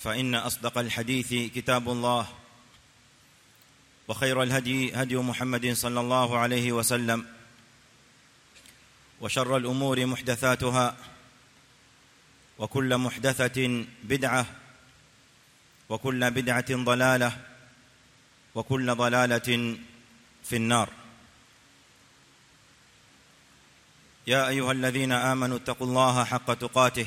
فإن أصدق الحديث كتاب الله وخير الهدي هدي محمد صلى الله عليه وسلم وشر الأمور محدثاتها وكل محدثة بدعة وكل بدعة ضلالة وكل ضلالة في النار. يا أيها الذين آمنوا اتقوا الله حق تقاته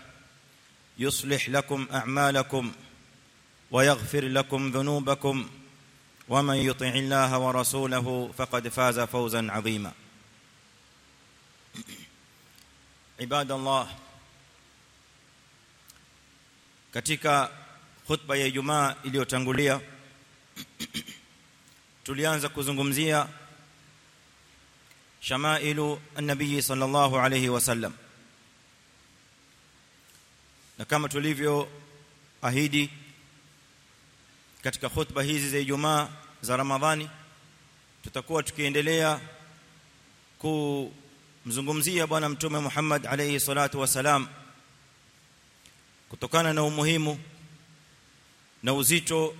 يصلح لكم اعمالكم ويغفر لكم ذنوبكم ومن يطع الله ورسوله فقد فاز فوزا عظيما عباد الله katika khutba ya Ijumaa iliyotangulia tulianza kuzungumzia shamailu an-nabii sallallahu alayhi wasallam na kama tulivyo ahidi katika khutba hizi za Ijumaa za Ramadhani tutakuwa tukiendelea kumzungumzia bwana mtume Muhammad alayhi salatu wasalam kutokana na umuhimu na uzito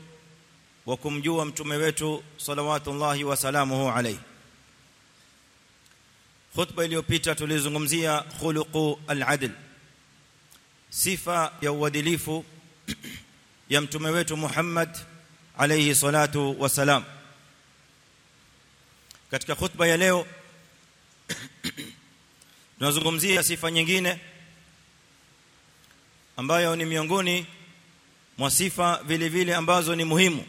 wa kumjua mtume wetu salawatullahi wasalamuhu alayhi. Khutba iliyopita tulizungumzia khuluqu al-adl sifa ya uadilifu ya mtume wetu Muhammad alayhi salatu wasalam katika khutba ya leo tunazungumzia sifa nyingine ambayo ni miongoni mwa sifa vile vile ambazo ni muhimu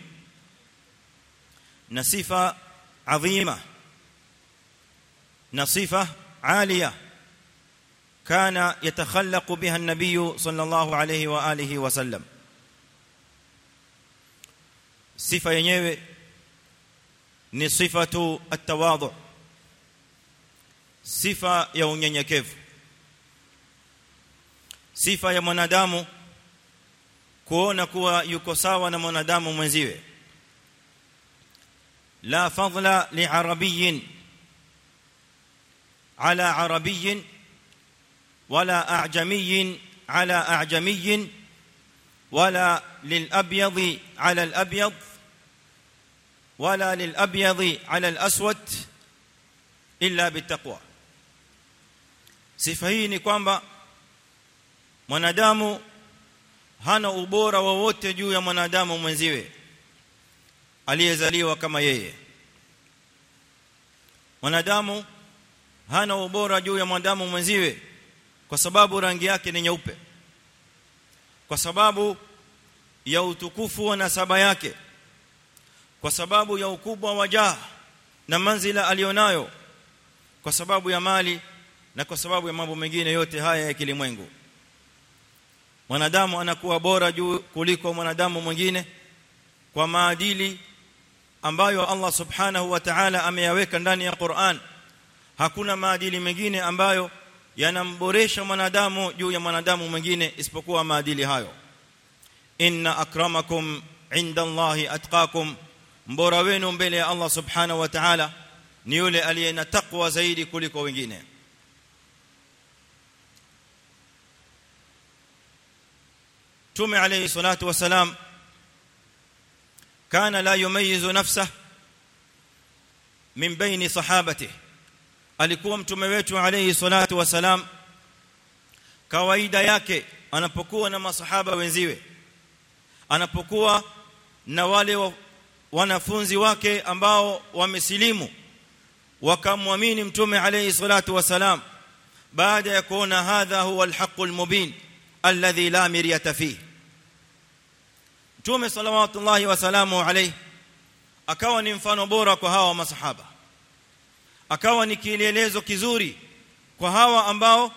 na sifa adhima na sifa alia كان يتخلق بها النبي صلى الله عليه وآله وسلم. صفة ينيوي ني صفة التواضع. صفة يا ونينيكف صفة يا منادامو kuona kuwa yuko sawa na mwanadamu mwenziwe la fadla li arabiyin ala ولا اعجمي على اعجمي ولا للابيض على الابيض ولا للابيض على الاسود الا بالتقوى sifa hii ni kwamba mwanadamu hana ubora wowote juu ya mwanadamu mwenziwe aliyezaliwa kama yeye mwanadamu hana ubora juu ya mwanadamu mwenziwe kwa sababu rangi yake ni nyeupe. Kwa sababu ya utukufu wa nasaba yake. Kwa sababu ya ukubwa wa jaa na manzila alionayo. Kwa sababu ya mali na kwa sababu ya mambo mengine yote haya ya kilimwengu. Mwanadamu anakuwa bora juu kuliko mwanadamu mwingine kwa maadili ambayo Allah subhanahu wa ta'ala ameyaweka ndani ya Qur'an. Hakuna maadili mengine ambayo yanamboresha mwanadamu juu ya mwanadamu mwingine isipokuwa maadili hayo inna akramakum inda Allahi atqakum mbora wenu mbele ya Allah subhanahu wa ta'ala ni yule aliye na takwa zaidi kuliko wengine tume alayhi salatu wasalam kana la yumayizu nafsahu min baini sahabatihi alikuwa mtume wetu alayhi salatu wasalam kawaida yake anapokuwa na masahaba wenziwe anapokuwa na wale wa, wanafunzi wake ambao wamesilimu wakamwamini mtume alayhi salatu wasalam baada ya kuona hadha huwa alhaqul mubin alladhi la miryata fihi mtume sallallahu wasalamu alayhi akawa ni mfano bora kwa hawa masahaba akawa ni kielelezo kizuri kwa hawa ambao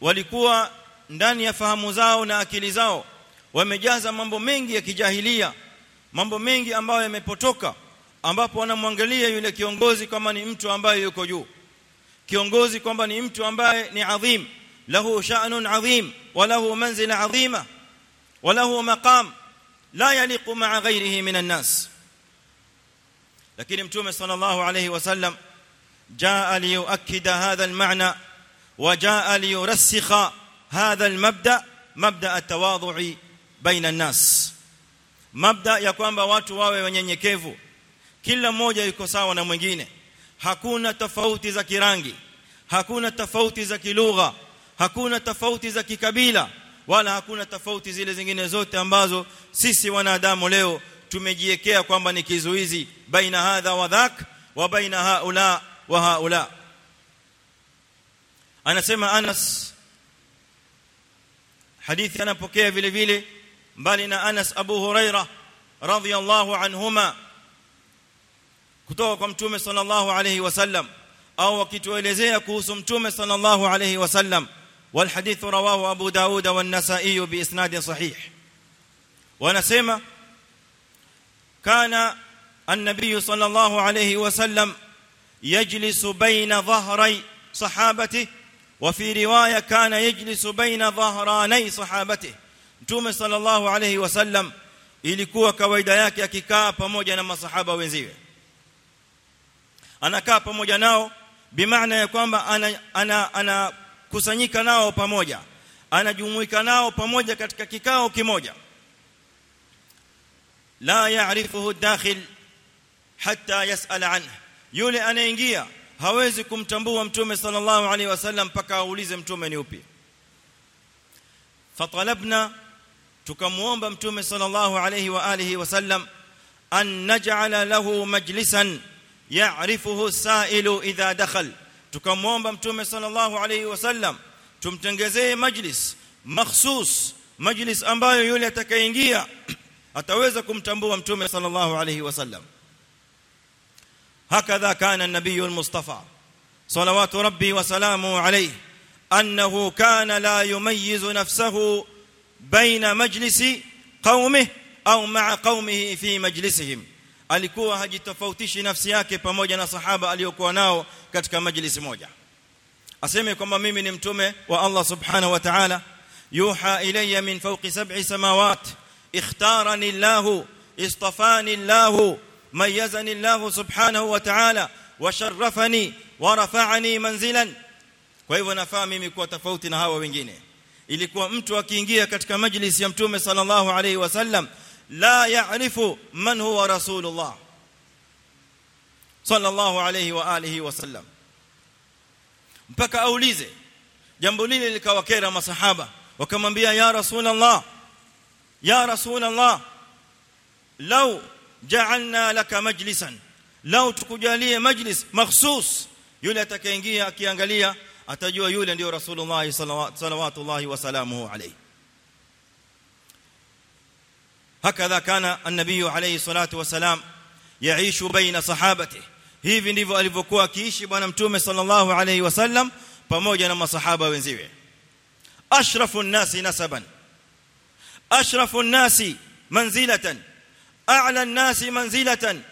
walikuwa ndani ya fahamu zao na akili zao. Wamejaza mambo mengi ya kijahilia mambo mengi ambayo yamepotoka ambapo wanamwangalia yule kiongozi kama ni mtu ambaye yuko juu. Kiongozi kwamba ni mtu ambaye ni adhim. Lahu sha'nun adhim wa lahu manzila adhima wa lahu maqam la yaliqu ma'a ghayrihi minan nas. Lakini mtume sallallahu alayhi wasallam liyuakkida hadha al-ma'na wa jaa liyurassikha hadha al-mabda mabda at-tawadhu'i baina an-nas mabda ya kwamba watu wawe wanyenyekevu kila mmoja yuko sawa na mwingine hakuna tofauti za kirangi hakuna tofauti za kilugha hakuna tofauti za kikabila wala hakuna tofauti zile zingine zote ambazo sisi wanadamu leo tumejiwekea kwamba ni kizuizi baina hadha wa dhak wa baina haula wa haula anasema Anas hadithi anapokea vile vile mbali na Anas Abu Huraira radhiyallahu anhuma kutoka kwa mtume sallallahu alayhi wasallam au wakituelezea kuhusu mtume sallallahu alayhi wasallam والحديث رواه ابو داود والنسائي باسناد صحيح ونسمع كان النبي صلى الله عليه وسلم يجلس بين ظهري صحابته وفي روايه كان يجلس بين ظهراني صحابته mtume sallallahu alayhi wasallam ilikuwa kawaida yake akikaa pamoja na masahaba wenziwe anakaa pamoja nao bimaana ya kwamba ana ana, ana nao pamoja anajumuika nao pamoja katika kikao kimoja la ya'rifuhu dakhil hatta yas'al anhu yule anaingia hawezi kumtambua mtume sallallahu alaihi wasallam mpaka aulize mtume ni upi fatalabna tukamuomba mtume sallallahu alaihi wa alihi wasallam an naj'ala lahu majlisan ya'rifuhu as-sa'ilu idha dakhala tukamwomba mtume sallallahu alayhi wasallam tumtengezee majlis makhsus majlis ambayo yule atakayeingia ataweza kumtambua mtume sallallahu alayhi wasallam kana an-nabiy al-mustafa salawatu rabbi wa salamu alayhi annahu kana la yumayyizu nafsahu baina majlisi qaumihi au ma'a qaumihi fi majlisihim alikuwa hajitofautishi nafsi yake pamoja na sahaba aliyokuwa nao katika majlisi moja aseme kwamba mimi ni mtume wa Allah subhanahu wa ta'ala yuha ilayya min fawqi sab'i samawat ikhtarani Allah istafani Allah wa ta'ala wa sharrafani wa rafa'ani manzilan kwa hivyo nafaa mimi kuwa tofauti na hawa wengine ilikuwa mtu akiingia katika majlisi ya mtume sallallahu alayhi wasallam يعرف من هو رسول الله صلى الله عليه واله وسلم mpaka aulize jambo lile likawakera masahaba wakamwambia ya rasulullah ya rasulullah law جعلنا لك مجلسا. لو تكجاليه مجلس مخصوص يله اتكاينجيه اكيانغاليا اتجوا يله ديو رسول الله صلى الله وسلامه عليه. هكذا كان النبي عليه الصلاة والسلام يعيش بين صحابته. هيفي ديفو alivokuwa akiishi bwana mtume صلى الله عليه وسلم pamoja na masahaba wenziwe أشرف الناس نسبا. أشرف الناس منزلة. An-nasi manzilatan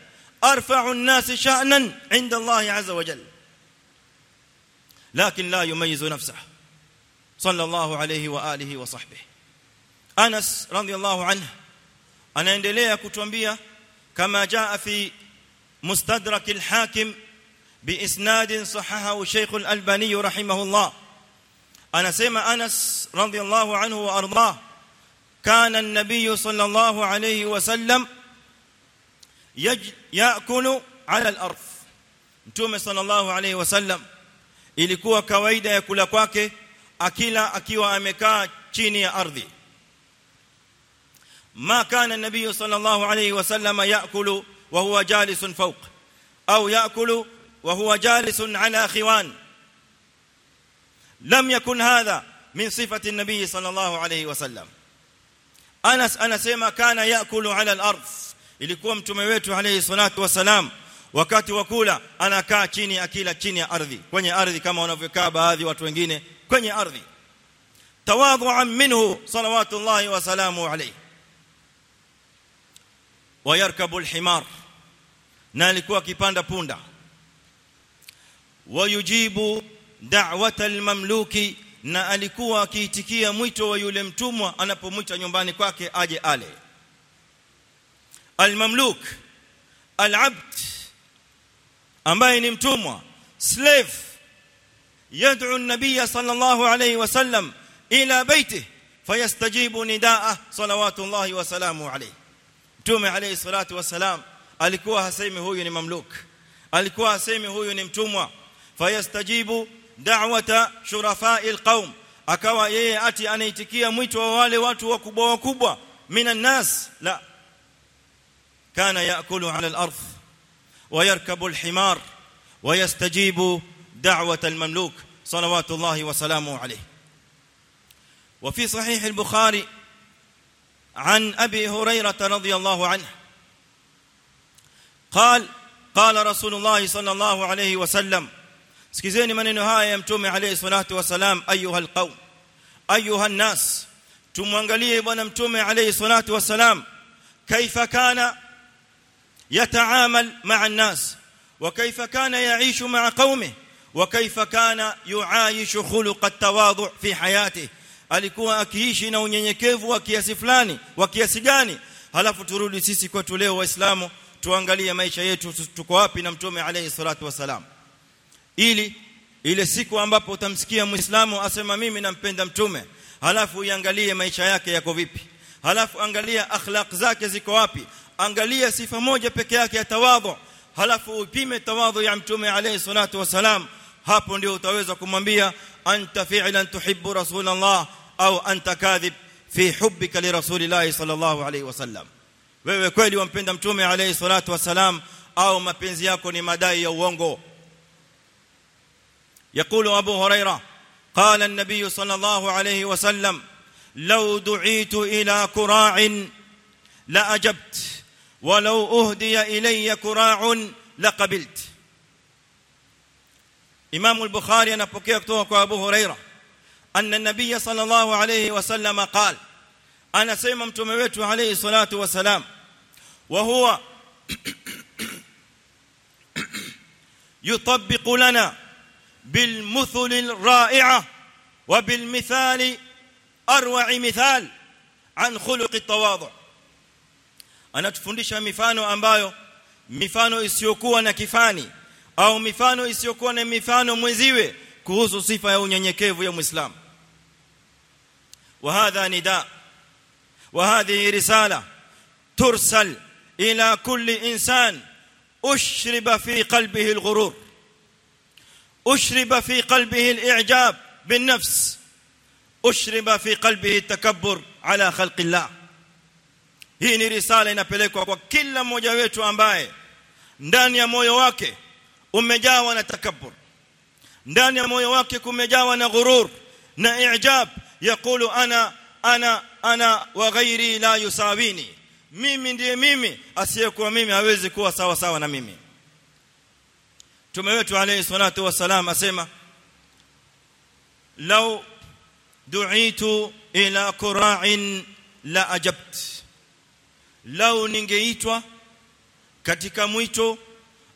arfa'u an-nasi sha'nan 'inda Allah 'azza wa jalla lakin la yumayyizu nafsahu sallallahu alayhi wa alihi wa sahbihi Anas radiyallahu anhu anaendelea kutuambia kama jaa fi mustadrak al-hakim biisnad sahahahu Sheikh al-Albani rahimahullah anasema Anas radhiyallahu anhu wa ardah kana an-nabiy sallallahu alayhi wa sallam yaakulu ala al-ardh mtume sallallahu alayhi wa sallam ilikuwa kawaida ya kula kwake akila akiwa amekaa chini ya ardhi ما كان النبي صلى الله عليه وسلم ياكل وهو جالس فوق أو ياكل وهو جالس على خوان لم يكن هذا من صفه النبي صلى الله عليه وسلم Anas anasema kana yakulu ala al-ardh ilikuwa mtume wetu alayhi salatu wasalam wakati wa kula anakaa chini akila chini ya ardhi kwenye ardhi kama wanavyokaa baadhi watu wengine kwenye ardhi. Tawadhu'an minhu salawatullahi wa salamu alayhi wayarkabu alhimar na alikuwa akipanda punda. Wa yujibu da'wata almamluki na alikuwa akiitikia mwito wa yule mtumwa anapomwita nyumbani kwake aje ale. المملوك العبد أمباي نمتوم سليف يدعو النبي صلى الله عليه وسلم إلى بيته فيستجيب نداءه صلوات الله وسلامه عليه. نمتوم عليه الصلاة والسلام ألكوا هسيمي هو نمملوك ألكوا هسيمي هو نمتوم فيستجيب دعوة شرفاء القوم. أكوا يأتي أن يتكي ميتوا والي واتوا كبوا وكبوا من الناس لا كان يأكل على الأرض ويركب الحمار ويستجيب دعوة المملوك صلوات الله وسلامه عليه. وفي صحيح البخاري عن أبي هريرة رضي الله عنه قال قال رسول الله صلى الله عليه وسلم اسكيزني من نهايه متوم عليه الصلاة والسلام أيها القوم أيها الناس تمواغاليه بنا متوم عليه الصلاة والسلام كيف كان؟ Alnas wa kaifa kana yaishu ma'a qaumihi wa kaifa kana yuaishu khuluq at-tawadhu fi hayatihi alikuwa akiishi na unyenyekevu wa kiasi fulani wa kiasi gani halafu turudi sisi kwetu leo waislamu tuangalie maisha yetu tuko wapi na mtume alayhi salatu wasalam ili ile siku ambapo utamsikia muislamu asema mimi nampenda mtume halafu uangalie maisha yake yako vipi halafu angalia akhlaq zake ziko wapi angalia sifa moja peke yake ya tawadhu halafu upime tawadhu ya mtume alayhi salatu wasalam hapo ndio utaweza kumwambia anta fi'lan tuhibbu rasulullah au anta kadhib fi hubbika li rasulillah sallallahu alayhi wasallam wewe kweli wampenda mtume alayhi salatu wasalam au mapenzi yako ni madai ya uongo يقول ابو هريره قال النبي صلى الله عليه وسلم لو دعيت إلى كراع لاجبت ولو أهدي إلي كراع لقبلت. إمام البخاري انapokea kutoka kwa هريرة. أن النبي صلى الله عليه وسلم قال أنا اسمع متومه عليه الصلاة والسلام وهو يطبق لنا بالمثل الرائعة وبالمثال أروع مثال عن خلق التواضع. Anatufundisha mifano ambayo mifano isiyokuwa na kifani au mifano isiyokuwa na mifano mwenziwe kuhusu sifa ya unyenyekevu ya muislam وهذا نداء وهذه رساله ترسل إلى كل انسان اشرب في قلبه الغرور اشرب في قلبه الاعجاب بالنفس اشرب في قلبه التكبر على خلق الله hii ni risala inapelekwa kwa kila mmoja wetu ambaye ndani ya moyo wake umejawa na takabbur. Ndani ya moyo wake kumejawa na ghurur na i'jab yakulu ana ana ana wa ghairi la yusawini. Mimi ndiye mimi asiyekuwa mimi hawezi kuwa sawa sawa na mimi. Mtume wetu alayhi salatu wasalam asema law du'itu ila qura'in la ajabt lau ningeitwa katika mwito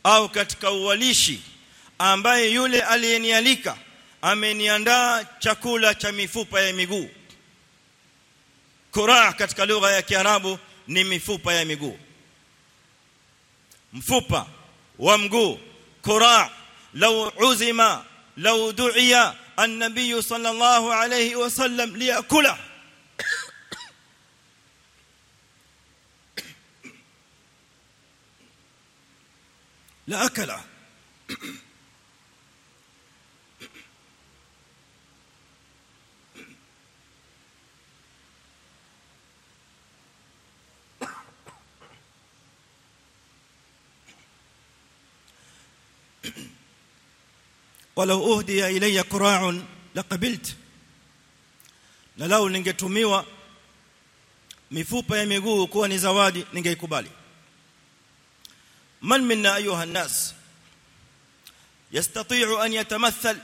au katika uwalishi ambaye yule aliyenialika ameniandaa chakula cha mifupa ya miguu. Kuraa katika lugha ya Kiarabu ni mifupa ya miguu. Mfupa wa mguu. Kuraa law uzima lau du'iya an-nabiy sallallahu alayhi wasallam liakula la akala. Walau uhdiya ilayya qura'un laqabilt. Na lau ningetumiwa mifupa ya miguu kuwa ni zawadi ningeikubali. Man minna ayuha an-nas يستطيع ان يتمثل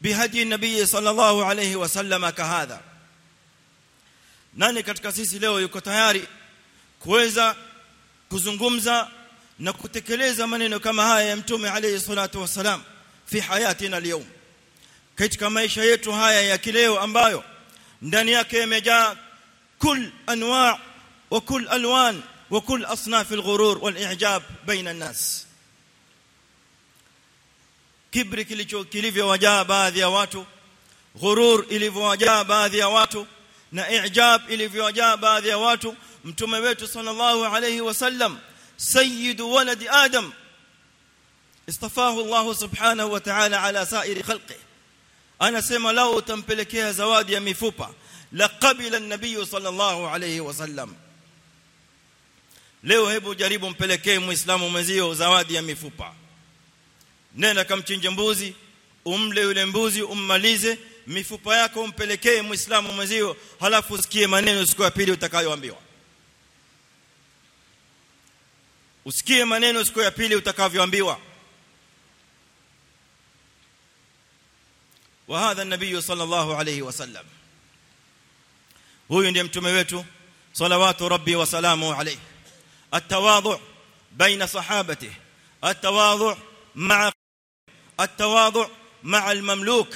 بهدي النبي صلى الله عليه وسلم كهذا nani katika sisi leo yuko tayari kuweza kuzungumza na kutekeleza maneno kama haya ya mtume alayhi salatu wasalam fi hayatina leo katika maisha yetu haya ya kileo ambayo ndani yake yamejaa kul anwa' wa kul alwan asnaf alghurur wal i'jab baina an-nas kibri kilivyowajaa baadhi ya watu ghurur ilivyowajaa baadhi ya watu na i'jab ilivyowajaa baadhi ya watu mtume wetu sallallahu alayhi wasallam sayyidu walad adam istafahu Allah subhanahu wa ta'ala ala sa'iri khalqi anasema lao utampelekea zawadi ya mifupa la qabila an-nabiy sallallahu alayhi wasallam leo hebu jaribu mpelekee muislamu mwenzio zawadi ya mifupa nenda kamchinje mbuzi umle yule mbuzi ummalize mifupa yako umpelekee muislamu mwenzio halafu usikie maneno siku ya pili utakayoambiwa usikie maneno siku ya pili utakavyoambiwa وهذا النبي صلى الله عليه وسلم huyu ndiye mtume wetu salawatu rabbi wa salamu alayhi التواضع بين صحابته التواضع مع التواضع مع المملوك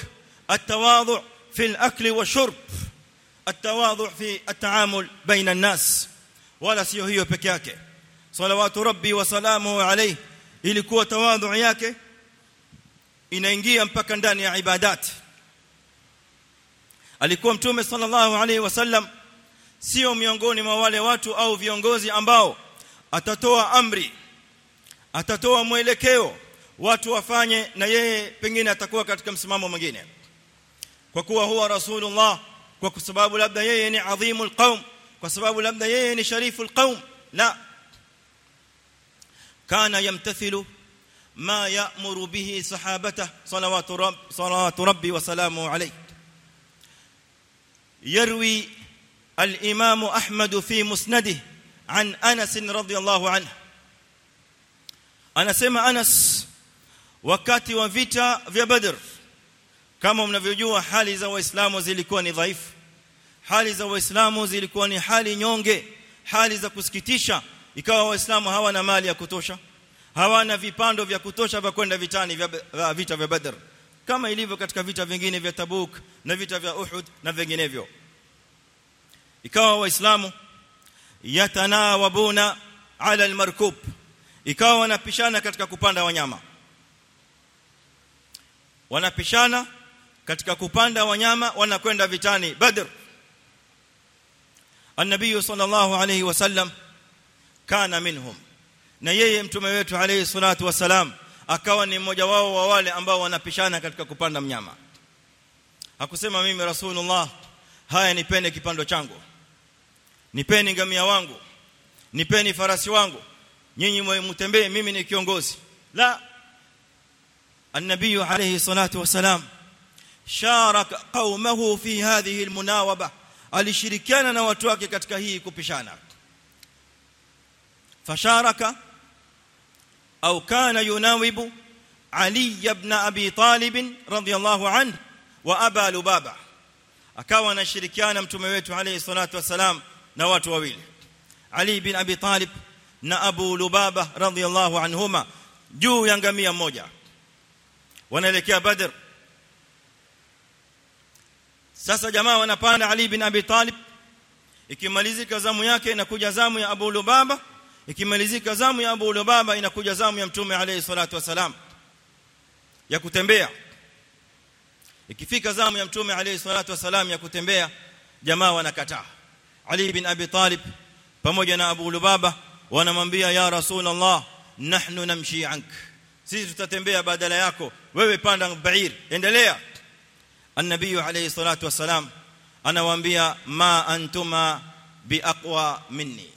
التواضع في الأكل والشرب التواضع في التعامل بين الناس. ولا سيو هيو بكياك صلوات ربي وسلامه عليه. ilikuwa tawadhu yake inaingia mpaka ndani ya ibadat alikuwa mtume sallallahu alayhi wasallam sio miongoni mwa wale watu au viongozi ambao atatoa amri atatoa mwelekeo watu wafanye na yeye pengine atakuwa katika msimamo mwingine kwa kuwa huwa rasulullah kwa sababu labda yeye ni adhimul qaum kwa sababu labda yeye ni shariful qaum la kana yamtathilu ما يأمر به صحابته صلوات رب صلوات ربي وسلامه عليه يروي الإمام أحمد في مسنده an Anas radhiyallahu anhu. Anasema Anas wakati wa vita vya Badr kama mnavyojua hali za waislamu zilikuwa ni dhaifu. Hali za waislamu zilikuwa ni hali nyonge hali za kusikitisha. Ikawa waislamu hawana mali ya kutosha hawana vipando vya kutosha vya kwenda vitani vya vita vya Badr. Kama ilivyo katika vita vingine vya Tabuk na vita vya Uhud na vinginevyo. Ikawa waislamu yatanawabuna ala almarkub ikawa wanapishana katika kupanda wanyama wanapishana katika kupanda wanyama wanakwenda vitani Badr النبي صلى الله عليه وسلم كان منهم na yeye mtume wetu alayhi salatu wasalam akawa ni mmoja wao wa wale ambao wanapishana katika kupanda mnyama hakusema mimi rasulullah haya nipende kipando changu Nipeni ngamia wangu nipeni farasi wangu nyinyi mtembee mimi ni kiongozi la النبي عليه الصلاه والسلام شارك قومه في هذه المناوبه na watu wake katika hii kupishana fasharaka au kana yunawibu ali ibn abi talib radiyallahu anhu wa aba lubaba akawa anashirikiana mtume wetu alayhi salatu wasalam na watu wawili ali ibn abi talib na abu lubaba radiyallahu anhuma juu ya ngamia mmoja wanaelekea badr sasa jamaa wanapanda ali ibn abi talib ikimalizika zamu yake inakuja zamu ya abu lubaba ikimalizika zamu ya abu lubaba inakuja zamu ya mtume alayhi salatu wasalam ya kutembea ikifika zamu ya mtume alayhi salatu wasalam ya kutembea jamaa wanakataa ali ibn abi talib pamoja na abu lubaba wanamwambia ya rasulullah nahnu namshi ank sisi tutatembea badala yako wewe panda bair endelea النبي عليه الصلاه والسلام anawaambia ma antuma biaqwa minni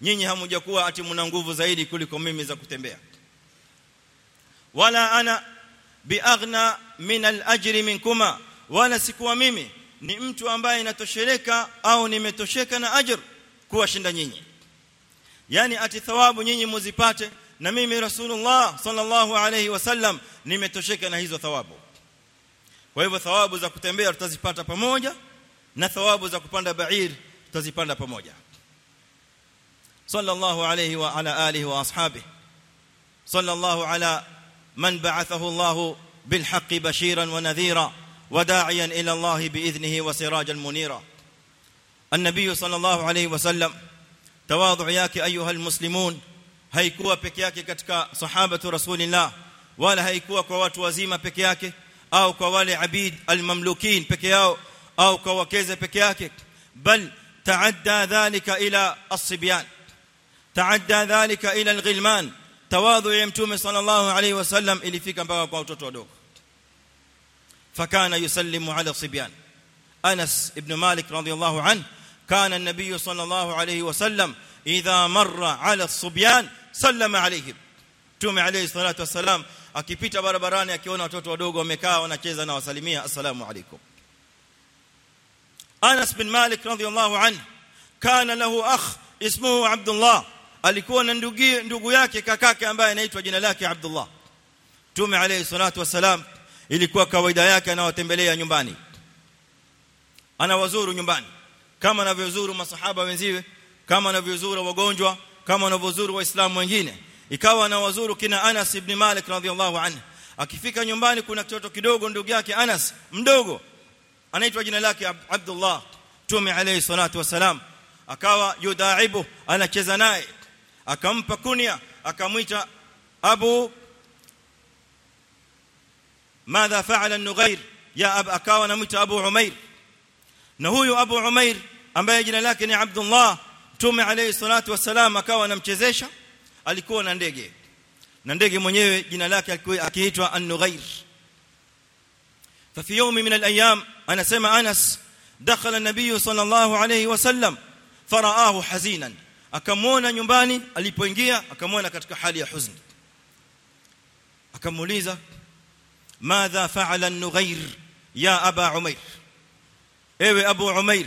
nyinyi hamujakuwa ati mna nguvu zaidi kuliko mimi za kutembea wala ana biaghna min al-ajri minkuma wala sikuwa mimi ni mtu ambaye natosheleka au nimetosheka na ajr kuwashinda nyinyi yani ati thawabu nyinyi muzipate na mimi rasulullah sallallahu alayhi wasallam nimetosheka na hizo thawabu kwa hivyo thawabu za kutembea tutazipata pamoja na thawabu za kupanda ba'ir tutazipanda pamoja sallallahu alayhi wa ala alihi wa ashabihi sallallahu ala man ba'athahu Allah bil haqqi bashiran wa nadhira وداعيا إلى الله باذنه وسراجا منيرا النبي صلى الله عليه وسلم تواضع yake ayuha almuslimun haikuwa peke yake katika sahabatu rasulillah wala haikuwa kwa watu wazima peke yake au kwa wale abid almamlukin peke yao au kwa wakeze peke yake bal taadda dhalika ila as-sibyan taadda dhalika ila al-ghilman tawadhu ya mtume sallallahu alayhi wasallam ilifika mpaka kwa watoto wadogo فكان يسلم على الصبيان انس ابن مالك رضي الله عنه كان النبي صلى الله عليه وسلم اذا مر على الصبيان سلم عليهم tume alayhi salatu wasalam akipita barabarani akiona watoto wadogo wamekaa wanacheza na wasalimia assalamu alaykum Anas bin Malik radhiyallahu anhu kana lahu akh ismuhu Abdullah alikuwa na ndugu ndugu yake kakake ambaye anaitwa jina lake Abdullah tume alayhi salatu wasalam ilikuwa kawaida yake anawatembelea nyumbani. Anawazuru nyumbani. Kama anavyozuru masahaba wenziwe kama anavyozuru wagonjwa kama anavyozuru waislamu wengine. Ikawa anawazuru kina Anas ibn Malik radhiyallahu anhu. Akifika nyumbani kuna mtoto kidogo ndugu yake Anas mdogo. Anaitwa jina lake Abdullah tume alayhi salatu wasalam akawa yudaibu anacheza naye. Akampa kunya akamwita Abu ماذا فعل النغير يا اب akawa anamuita Abu Umair na huyu Abu Umair ambaye jina lake ni Abdullah Mtume alayhi salatu wasalam akawa anamchezesha alikuwa na ndege na ndege mwenyewe jina lake akiitwa An-Nughair ففي يوم من الأيام أنا سمع انس دخل النبي صلى الله عليه وسلم فرآه حزينا akamwona nyumbani alipoingia akamwona katika hali ya huzuni akamuuliza ماذا فعل النغير يا أبا عمير؟ ewe abu umair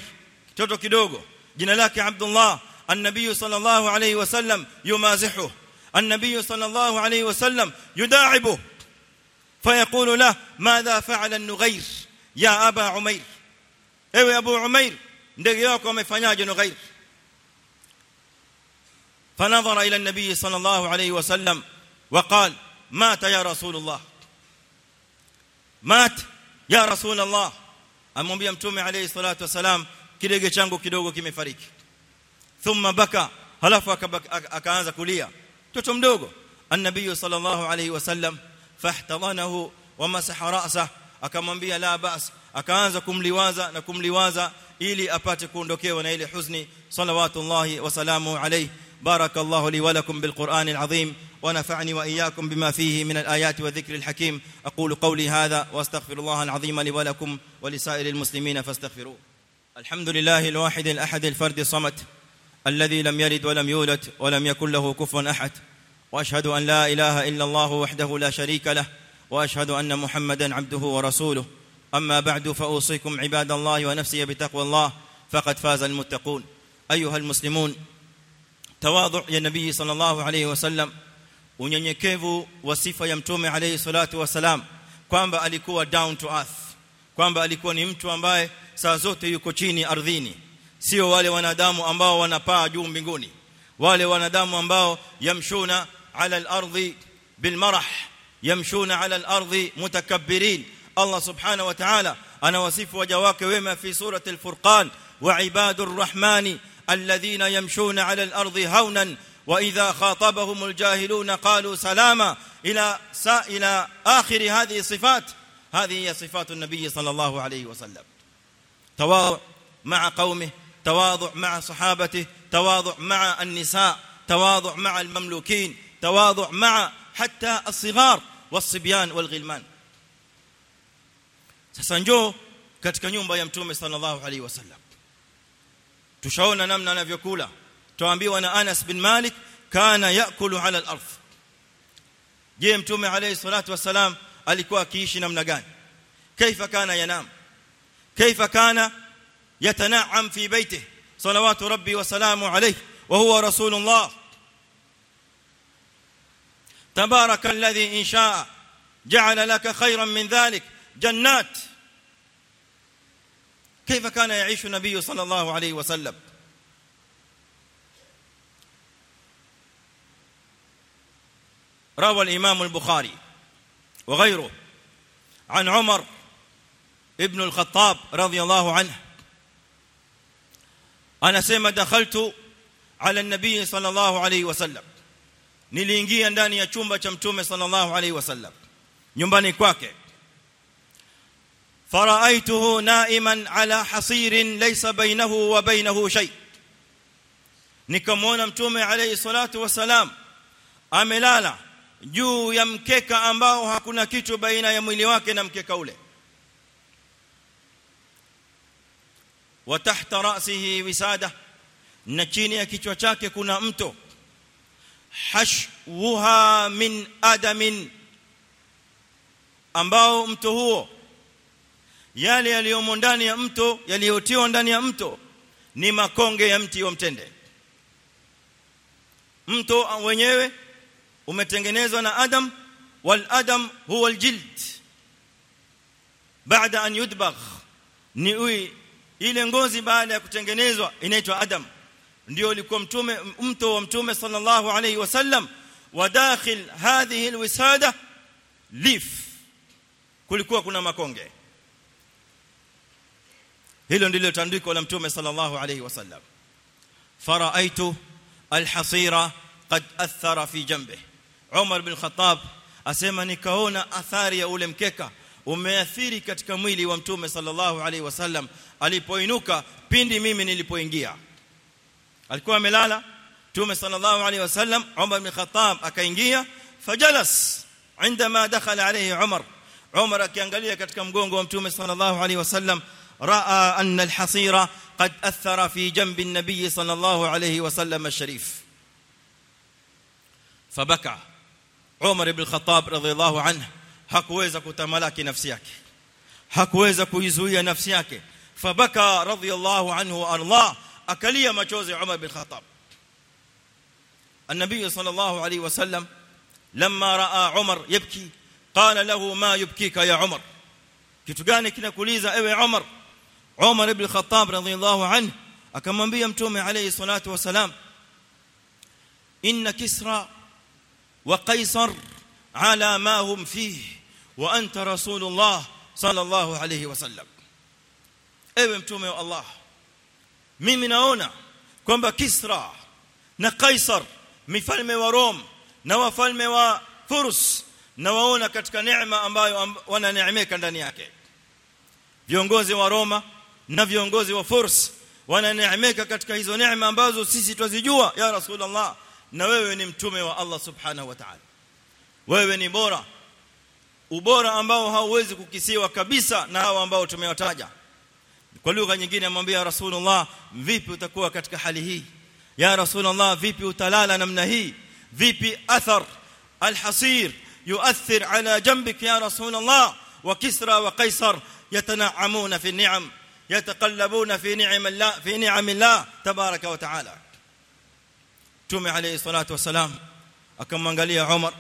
mtoto kidogo jina lake abdullah النبي صلى الله عليه وسلم يمازحه. النبي صلى الله عليه وسلم يداعبه. فيقول له ماذا فعل النغير يا أبا عمير؟ ewe abu umair ndege yako amefanyaje nughair فنظر إلى النبي صلى الله عليه وسلم وقال مات يا رسول الله. Mat ya rasul allah amwambia mtume alayhi salatu wasalam kidege changu kidogo kimefariki thumma baka halafu akaanza kulia mtoto mdogo annabii sallallahu alayhi wasallam fahtadanahu wa masaha ra'sa akamwambia la bas akaanza kumliwaza na kumliwaza ili apate kuondokewa na ile huzuni salamu alayhi li wa lakum bil qur'anil azim ونفعني وإياكم بما فيه من الآيات والذكر الحكيم. أقول قولي هذا وأستغفر الله العظيم لي ولكم ولسائر المسلمين فاستغفروه. الحمد لله الواحد الأحد الفرد الصمد الذي لم يلد ولم يولد ولم يكن له كفوا أحد. وأشهد أن لا إله إلا الله وحده لا شريك له. وأشهد أن محمدا عبده ورسوله. أما بعد فأوصيكم عباد الله ونفسي بتقوى الله. فقد فاز المتقون. أيها المسلمون تواضع يا النبي صلى الله عليه وسلم unyenyekevu wa sifa ya mtume alayhi salatu wasalam kwamba alikuwa down to earth kwamba alikuwa ni mtu ambaye saa zote yuko chini ardhini sio wale wanadamu ambao wanapaa juu mbinguni wale wanadamu ambao yamshuna ala al-ardhi bil marah yamshuna ala al-ardhi mutakabbirin Allah subhanahu wa ta'ala anawasifu waja wake wema fi surati al-furqan wa ibadur alladhina yamshuna ala al-ardhi hawnan وإذا خاطبهم الجاهلون قالوا سلاما إلى إلى آخر هذه الصفات. هذه هي صفات النبي صلى الله عليه وسلم. تواضع مع قومه تواضع مع صحابته تواضع مع النساء تواضع مع المملوكين تواضع مع حتى الصغار والصبيان والغلمان. sasa njoo katika nyumba ya mtume sallallahu alaihi wasallam tushaona namna anavyokula tuambiwa na Anas bin Malik kana yakulu ala al-ardh je mtume alayhi salatu wasalam alikuwa akiishi namna gani kaifa kana yanam kaifa kana yatana'am fi baytihi salawatu rabbi wa salamu alayhi wa huwa rasulullah الذي ان شاء جعل لك خيرا من ذلك جنات كيف كان يعيش النبي صلى الله عليه وسلم؟ روى الإمام البخاري وغيره عن عمر ابن الخطاب رضي الله عنه. أنا سما دخلت على النبي صلى الله عليه وسلم. niliingia ndani ya chumba cha mtume sallallahu alaihi wasallam nyumbani kwake فرأيته نائما على حصير ليس بينه وبينه شيء. نكمونا متومي عليه الصلاة والسلام. أملالا جو يمكيك أمباو كنا كتو بين يمليواك نمكيك أولي. وتحت رأسه وسادة نكيني كتو شاك كنا أمتو. حشوها من آدم. أمباو أمتو هو. Yale yaliyomo ndani ya mto yaliyotiwa ndani ya mto ni makonge ya mti wa mtende. Mto wenyewe umetengenezwa na adam wal adam huwa aljild baada an yudbagh. Ni ui ile ngozi baada ya kutengenezwa inaitwa adam. Ndio ilikuwa mtume mto wa mtume sallallahu alayhi wasallam wa dakhil hadhihi alwisada lif kulikuwa kuna makonge hilo ndilo tandiko la mtume sallallahu alayhi wasallam faraaitu alhasira qad athara fi jambihi Umar bin Khattab asema nikaona athari ya ule mkeka umeathiri katika mwili wa mtume sallallahu alaihi wasallam alipoinuka pindi mimi nilipoingia alikuwa amelala mtume sallallahu alaihi wasallam Umar bin Khattab akaingia fajalas عندما دخل عليه عمر عمر akiangalia katika mgongo wa mtume sallallahu alaihi wasallam رأى أن الحصير قد أثر في جنب النبي صلى الله عليه وسلم الشريف. فبكى عمر بن الخطاب رضي الله عنه. حقوزا كتملك نفسك حقوزا كيزويا نفسك فبكى رضي الله عنه الله اكليا مخوزي عمر بن الخطاب. النبي صلى الله عليه وسلم لما رأى عمر يبكي قال له ما يبكيك يا عمر؟ كيتو غاني كنكوليزا أيوه عمر Umar ibn Khattab radhiyallahu anhu akamwambia mtume alayhi salatu wasalam inna kisra وقيصر على ما هم فيه وانت رسول الله صلى الله عليه وسلم ewe mtume wa Allah mimi naona kwamba Kisra na Kaisar mifalme wa Rome na wafalme wa Furs na waona katika neema ambayo wananeemeka ndani yake viongozi wa Roma na viongozi wa Furs wananeemeka katika hizo neema ambazo sisi twazijua ya Rasulullah na wewe ni mtume wa Allah subhanahu wa ta'ala wewe ni bora ubora ambao hauwezi kukisiwa kabisa na hao ambao tumewataja kwa lugha nyingine amwambia rasulullah vipi utakuwa katika hali hii ya rasulullah vipi utalala namna hii vipi athar alhasir yuathir ala jambik ya rasulullah wa kisra wa qaisar yatanaamuna fi ni'am fi ni'am Allah fi ni'am Allah tabaraka wa ta'ala Mtume alayhi salatu wasalam akamwangalia Umar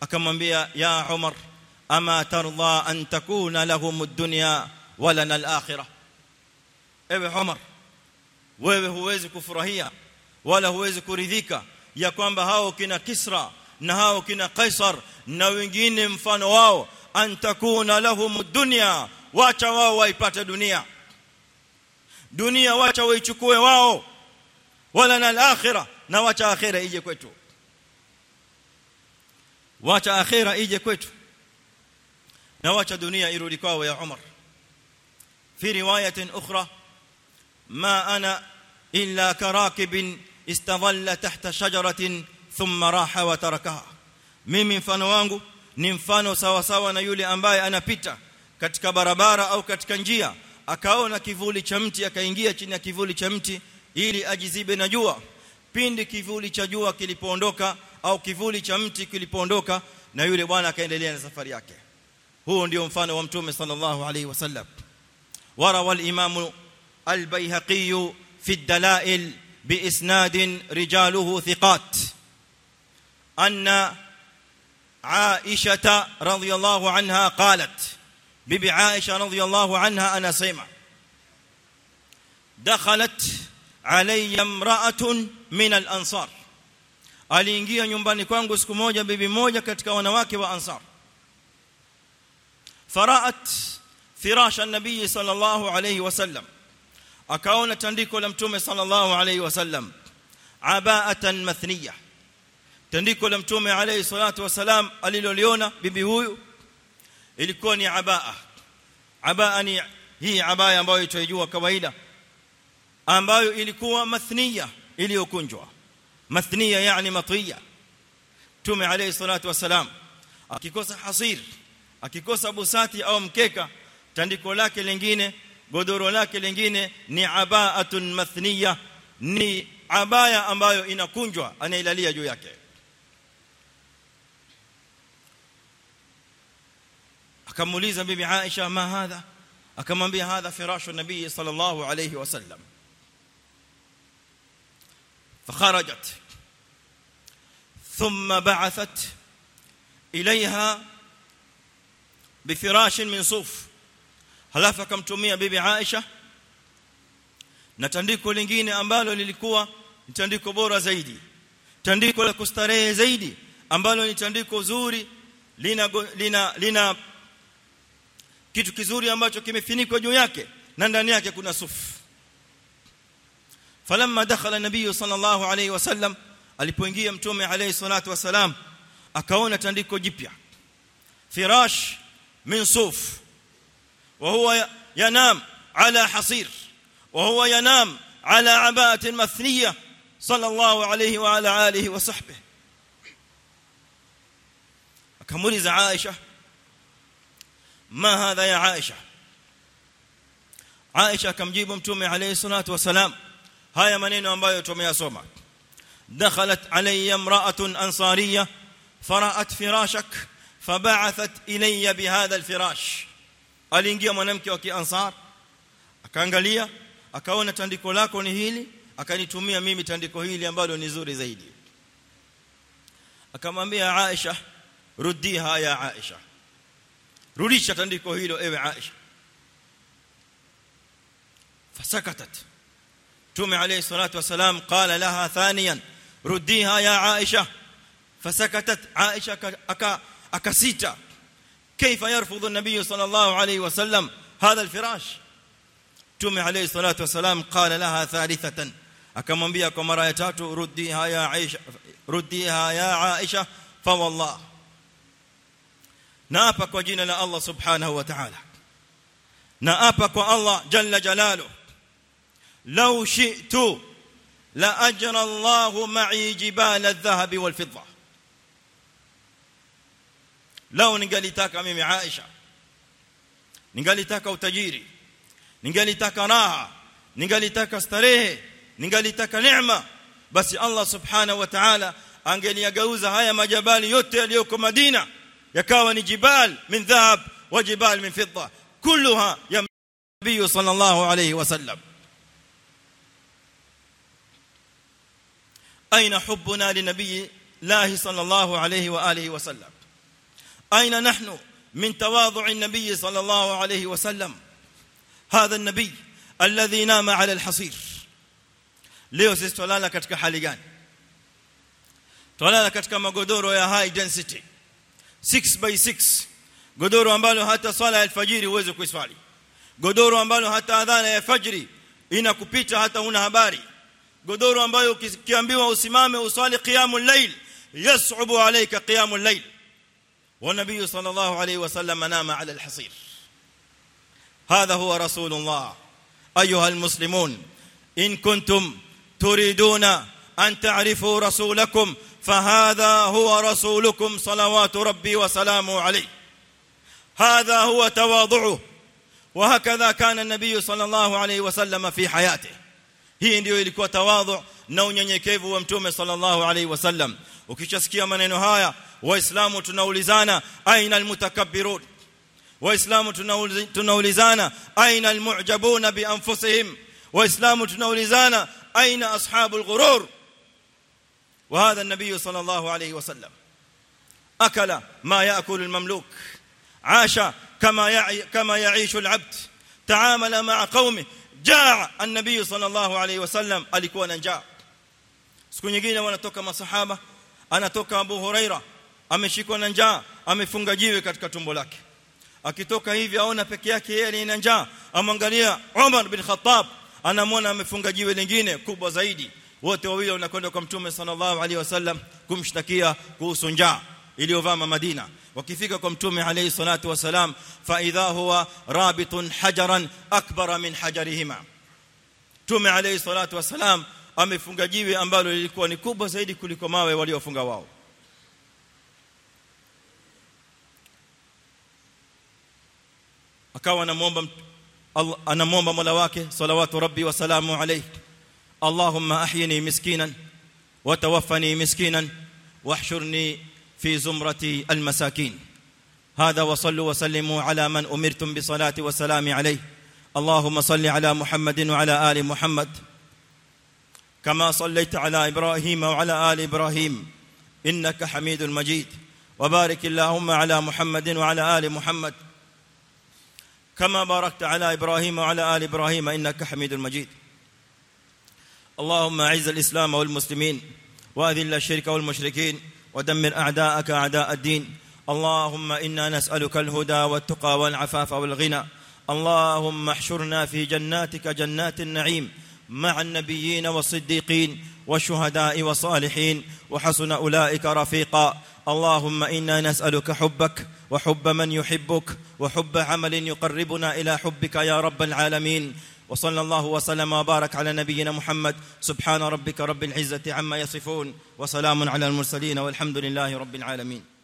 akamwambia ya Umar ama tarda an takuna lahum ad-dunya wa lana al-akhirah ewe Umar wewe huwezi kufurahia wala huwezi kuridhika ya kwamba hao kina Kisra na hao kina Kaisar na wengine mfano wao an takuna lahum ad-dunya wacha wao waipate dunia dunia wacha waichukue wao wala na al-akhirah na wacha akhira ije kwetu wacha akhira ije kwetu na wacha dunia irudi kwao ya Umar fi riwayatin ukhra ma ana illa karakib istadalla tahta shajaratin thumma raha wa tarakaha mimi mfano wangu ni mfano sawa sawa na yule ambaye anapita katika barabara au katika njia akaona kivuli cha mti akaingia chini ya kivuli cha mti ili ajizibe na jua pindi kivuli cha jua kilipoondoka au kivuli cha mti kilipoondoka na yule bwana akaendelea na safari yake huo ndio mfano wa mtume sallallahu alayhi wasallam وروى الامام البيهقي في الدلائل باسناد رجاله ثقات ان عائشه رضي الله عنها قالت bibi Aisha radhiyallahu anha anasema dakhalat alayya imra'atun min al-ansar aliingia nyumbani kwangu siku moja bibi moja katika wanawake wa ansar faraat firasha an-nabiy sallallahu alayhi wasallam akaona tandiko la mtume sallallahu alayhi wasallam abaatan mathniya tandiko la mtume alayhi salatu wasalam aliloliona bibi huyu ilikuwa ni abaa. Abaa ni hii abaya ambayo itoijua kawaida ambayo ilikuwa mathniya iliyokunjwa. Mathniya yani matiya. Tume alayhi salatu wasalam akikosa hasir akikosa busati au mkeka tandiko lake lingine godoro lake lingine ni abaatun mathniya ni abaya ambayo inakunjwa anailalia juu yake akamuuliza bibi Aisha ma hadha akamwambia hadha firashu nabii sallallahu alayhi wasallam فخرجت ثم بعثت اليها بفراش من صوف halafu akamtumia bibi Aisha na tandiko lingine ambalo lilikuwa tandiko bora zaidi tandiko la kustarehe zaidi ambalo ni tandiko zuri lina lina lina kitu kizuri ambacho kimefinikwa juu yake na ndani yake kuna sufu falamma dakhala nabii sallallahu alayhi wasallam alipoingia mtume alayhi salatu wasalam akaona tandiko jipya firash min suf wa huwa yanam ala hasir wa huwa yanam ala abaat mathniya sallallahu alayhi wa ala alihi wa sahbihi akamuliza aisha ما هذا يا عائشة؟ عائشة كم جيب امتومي عليه الصلاة والسلام؟ هيا منين وانبايا تومي يا صومة دخلت علي امرأة أنصارية فرأت فراشك فبعثت إلي بهذا الفراش. قال انجي امنامكي وكي أنصار؟ akaangalia akaona tandiko نهيلي؟ ni hili akanitumia mimi tandiko hili ambalo ni nzuri zaidi akamwambia Aisha rudiha ya Aisha rudisha tandiko hilo ewe Aisha fasakatat tume alayhi salatu wasalam qala laha thaniyan ruddiha ya Aisha fasakatat Aisha aka akasita كيف يرفض النبي صلى الله عليه وسلم هذا الفراش tume alayhi salatu wasalam qala laha thalithatan akamwambia kwa mara ya tatu ruddiha ya Aisha ruddiha ya Aisha fa wallah naapa kwa jina la Allah subhanahu wa ta'ala naapa kwa Allah jalla jalalu law shi'tu la ajra Allah ma'i jibal adh-dhahab wal fidda law ningalitaka mimi Aisha ningalitaka utajiri ningalitaka raha ningalitaka starehe ningalitaka neema basi Allah subhanahu wa ta'ala angeliageuza haya majabali yote yaliyoko Madina يكون جبال من ذهب وجبال من فضة. كلها يملك النبي صلى الله عليه وسلم. أين حبنا لنبي الله صلى الله عليه وآله وسلم؟ أين نحن من تواضع النبي صلى الله عليه وسلم؟ هذا النبي الذي نام على الحصير. ليه سيستولانا كتك حالي جاني تولانا كتك مقدورو يا هاي جنسيتي 6 by 6 godoro ambalo hata swala ya alfajiri uweze kuiswali godoro ambalo hata adhana ya fajri inakupita hata una habari godoro ambayo ukiambiwa usimame uswali qiyamul layl yas'ubu alayka qiyamul layl والنبي صلى الله عليه وسلم نام على الحصير هذا هو رسول الله ايها المسلمون ان كنتم تريدون ان تعرفوا رسولكم فهذا هو رسولكم صلوات ربي وسلامه عليه هذا هو تواضعه وهكذا كان النبي صلى الله عليه وسلم في حياته hii ndio ilikuwa tawadhu na unyenyekevu wa mtume sallallahu alaihi wasallam ukishasikia maneno haya waislamu tunaulizana aina almutakabbirun waislamu tunaulizana aina almu'jabuna bi anfusihim waislamu tunaulizana aina ashabul ghurur وهذا النبي صلى الله عليه وسلم اكل ما ياكل المملوك عاش كما كما يعيش العبد تعامل مع قومه جاع النبي صلى الله عليه وسلم alikuwa na njaa siku nyingine wanatoka masahaba anatoka Abu Huraira ameshikwa na njaa amefunga jiwe katika tumbo lake akitoka hivi aona peke yake yeye ana njaa amwangalia Umar bin Khattab anamwona amefunga jiwe lingine kubwa zaidi wote wawili wanakwenda kwa mtume sallallahu alaihi wasallam kumshtakia kuhusu njaa iliyovama Madina wakifika kwa mtume alayhi salatu wasalam fa idha huwa rabitun hajaran akbara min hajarihima mtume alayhi salatu wasalam amefunga jiwe ambalo lilikuwa ni kubwa zaidi kuliko mawe waliofunga wao akawa anamuomba anamuomba Mola wake salawatu rabbi wa salamu alayhi Ahyini miskinan wa tawaffani miskinan واحشرني في زمرة المساكين. هذا وصلوا وسلموا على من أمرتم بصلاة والسلام عليه. اللهم صل على محمد وعلى آل محمد. كما صليت على إبراهيم وعلى آل إبراهيم. إنك حميد مجيد. وبارك اللهم على محمد وعلى آل محمد. كما باركت على إبراهيم وعلى آل إبراهيم. إنك حميد مجيد. اللهم أعز الإسلام والمسلمين وأذل الشرك والمشركين ودمر أعداءك أعداء الدين. اللهم إنا نسألك الهدى والتقى والعفاف والغنى. اللهم احشرنا في جناتك جنات النعيم مع النبيين والصديقين والشهداء والصالحين وحسن أولئك رفيقا. اللهم إنا نسألك حبك وحب من يحبك وحب عمل يقربنا إلى حبك يا رب العالمين. وصلى الله وسلم وبارك على نبينا محمد. سبحان ربك رب العزة عما يصفون وسلام على المرسلين والحمد لله رب العالمين.